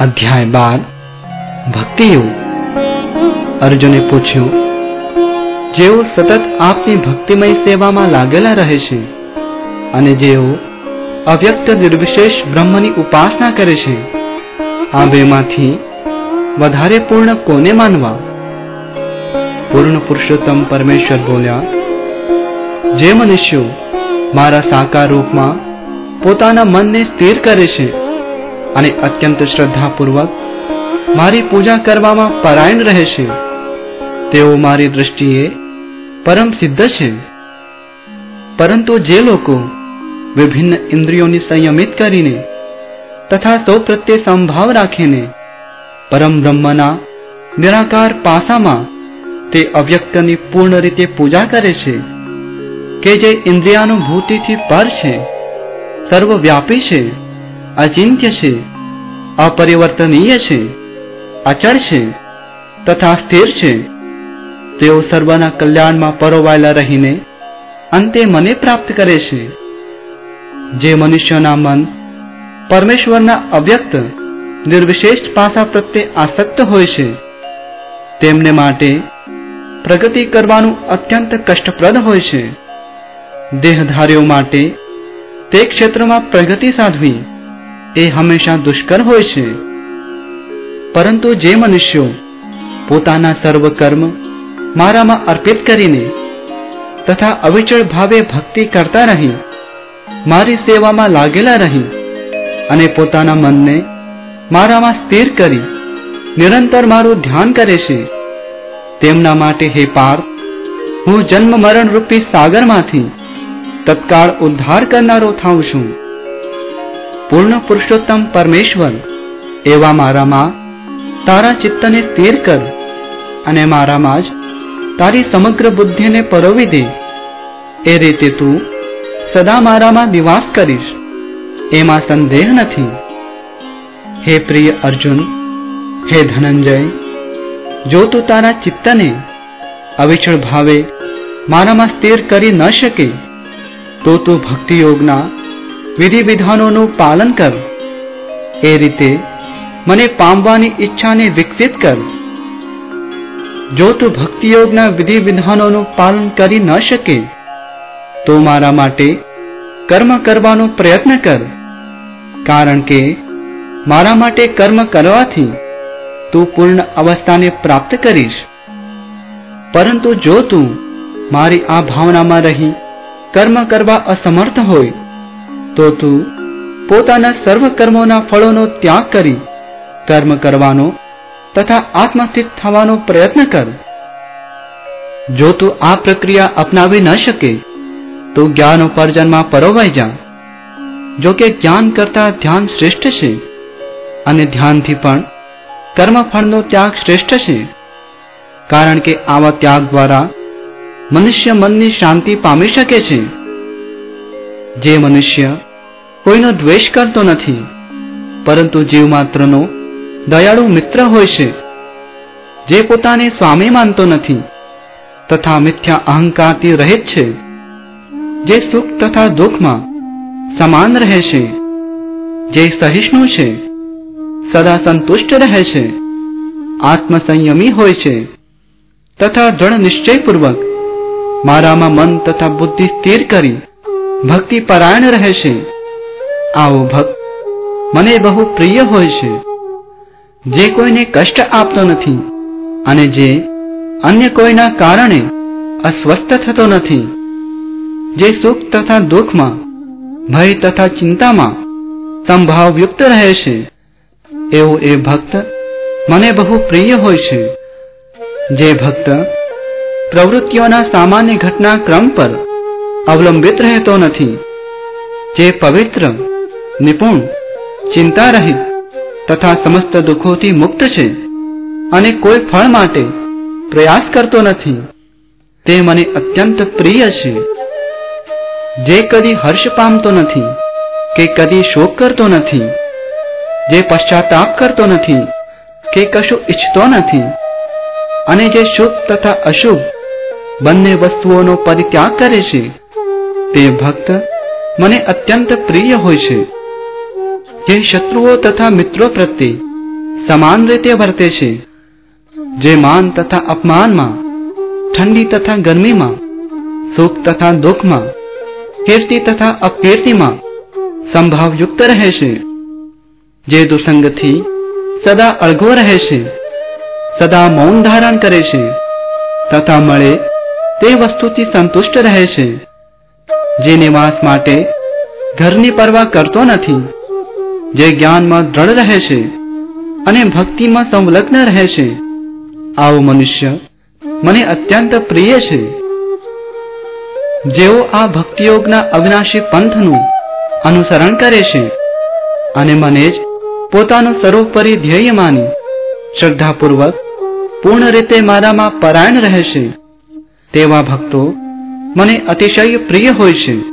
અધ્યાય બાર, ભક્તિ યોગ. અર્જુને પૂછ્યું, જેઓ સતત આપની ભક્તિમય સેવામાં લાગેલા રહે છે અને જેઓ અવ્યક્ત નિર્વિશેષ બ્રહ્મની ઉપાસના કરે છે, આ બેમાંથી વધારે પૂર્ણ કોને માનવા? પૂર્ણ પુરુષોત્તમ પરમેશ્વર બોલ્યા, જે મનુષ્યો મારા સાકાર રૂપમાં પોતાના મનને સ્થિર કરે છે અને અત્યંત શ્રદ્ધાપૂર્વક મારી પૂજા કરવામાં પરાયણ રહે છે. તેઓ મારી દૃષ્ટિએ પરમ સિદ્ધ છે. પરંતુ જે લોકો વિભિન્ન ઇન્દ્રિયોને સંયમિત કરીને તથા સૌ પ્રત્યે સંભાવ રાખીને પરમ બ્રહ્મના નિરાકાર પાસામાં તે અવ્યક્તની પૂર્ણ રીતે પૂજા કરે છે કે જે ઇન્દ્રિયાનુભૂતિથી પર છે, સર્વવ્યાપી છે, અચિંત્ય છે અપરિવર્તનીય છે, અચળ છે, તથા સ્થિર છે. તેઓ સર્વના કલ્યાણમાં પરોવાયેલા રહીને અંતે મને પ્રાપ્ત કરે છે. જે મનુષ્યના મન પરમેશ્વરના અવ્યક્ત, નિર્વિશેષ પાસા પ્રત્યે આસક્ત હોય છે, તેમને માટે પ્રગતિ કરવાનું અત્યંત કષ્ટપ્રદ હોય છે. દેહધારીઓ માટે તે ક્ષેત્રમાં પ્રગતિ સાધવી. એ હંમેશા દુષ્કર હોય છે. પરંતુ જે મનુષ્યો પોતાના સર્વ કર્મ મારામાં અર્પિત કરીને તથા અવિચળ ભાવે ભક્તિ કરતા રહી, મારી સેવામાં લાગેલા રહી અને પોતાના મનને મારામાં સ્થિર કરી, નિરંતર મારું ધ્યાન કરે છે, તેમના માટે હે પાર્થ હું જન્મ મરણ રૂપી સાગરમાંથી તત્કાળ ઉદ્ધાર કરનારો થાઉં છું. પૂર્ણ પુરુષોત્તમ પરમેશ્વર. એવા મારામાં તારા ચિત્તને સ્થિર કર અને મારામાં જ તારી સમગ્ર બુદ્ધિને પરોવી દે. એ રીતે તું સદા મારામાં નિવાસ કરીશ. એમાં સંદેહ નથી. હે પ્રિય અર્જુન, હે ધનંજય, જો તું તારા ચિત્તને અવિચળ ભાવે મારામાં સ્થિર કરી ન શકે, તો તું ભક્તિ યોગના વિધિ વિધાનોનું પાલન કર. એ રીતે મને પામવાની ઈચ્છાને વિકસિત કર. જો તું ભક્તિયોગના વિધિ વિધાનોનું પાલન કરી ન શકે, તો મારા માટે કર્મ કરવાનો પ્રયત્ન કર. કારણ કે મારા માટે કર્મ કરવાથી તું પૂર્ણ અવસ્થાને પ્રાપ્ત કરીશ. પરંતુ જો તું મારી આ ભાવનામાં રહી કર્મ કરવા અસમર્થ હોય તો તું પોતાના સર્વ કર્મોના ફળોનો ત્યાગ કરી કર્મ કરવાનો તથા આત્મસ્થિત થવાનો પ્રયત્ન કર. જો તું આ પ્રક્રિયા અપનાવી ન શકે, તો જ્ઞાન ઉપાર્જનમાં પરોવાઈ જા. જો કે જ્ઞાન કરતા ધ્યાન શ્રેષ્ઠ છે અને ધ્યાનથી પણ કર્મફળનો ત્યાગ શ્રેષ્ઠ છે. કારણ કે આવા ત્યાગ દ્વારા મનુષ્ય મનની શાંતિ પામી શકે છે. જે મનુષ્ય કોઈનો દ્વેષ કરતો નથી, પરંતુ જીવ માત્રનો દયાળુ મિત્ર હોય છે, જે પોતાને સ્વામી માનતો નથી, તથા મિથ્યા અહંકારથી રહિત છે, જે સુખ તથા દુઃખમાં સમાન રહે છે, જે સહિષ્ણુ છે, સદા સંતુષ્ટ રહે છે, આત્મસંયમી હોય છે, તથા દ્રઢ નિશ્ચયપૂર્વક મારામાં મન તથા બુદ્ધિ સ્થિર કરી ભક્તિ પરાયણ રહે છે. આવો ભક્ત, મને બહુ પ્રિય હોય છે. જે કોઈને કષ્ટ આપતો નથી અને જે અન્ય કોઈના કારણે અસ્વસ્થ થતો નથી. જે સુખ તથા દુઃખમાં, ભય તથા ચિંતામાં સંભાવયુક્ત રહે છે. એવો એ ભક્ત મને બહુ પ્રિય હોય છે. જે ભક્ત પ્રવૃત્તિઓના સામાન્ય ઘટના ક્રમ પર અવલંબિત રહેતો નથી. જે પવિત્ર, નિપુણ ચિંતા રહિત તથા સમસ્ત દુઃખોથી મુક્ત છે અને કોઈ ફળ માટે પ્રયાસ કરતો નથી, તે મને અત્યંત પ્રિય છે. જે કદી હર્ષ પામતો નથી કે કદી શોક કરતો નથી, જે પશ્ચાતાપ કરતો નથી કે કશું ઈચ્છતો નથી અને જે શુભ તથા અશુભ બંને વસ્તુઓનો પરિત્યાગ કરે છે તે ભક્ત મને અત્યંત પ્રિય હોય છે. જે શત્રુઓ તથા મિત્રો પ્રત્યે સમાન રીતે વર્તે છે. જે માન તથા અપમાનમાં, ઠંડી તથા ગરમીમાં, સુખ તથા દુઃખમાં, કીર્તિ તથા અપકીર્તિમાં સંભાવયુક્ત રહે છે. જે દુસંગથી સદા અળગો રહે છે, સદા મૌન ધારણ કરે છે, તથા મળે તે વસ્તુથી સંતુષ્ટ રહે છે. જે નિવાસ માટે ઘરની પરવા કરતો નથી, જે જ્ઞાનમાં દ્રઢ રહે છે અને ભક્તિમાં સંલગ્ન રહે છે, આવો મનુષ્ય મને અત્યંત પ્રિય છે. જેઓ આ ભક્તિયોગના અવિનાશી પંથનું અનુસરણ કરે છે અને મને જ પોતાનું સર્વોપરી ધ્યેય માની શ્રદ્ધાપૂર્વક, પૂર્ણ રીતે મારામાં પરાયણ રહે છે, તેવા ભક્તો મને અતિશય પ્રિય હોય છે.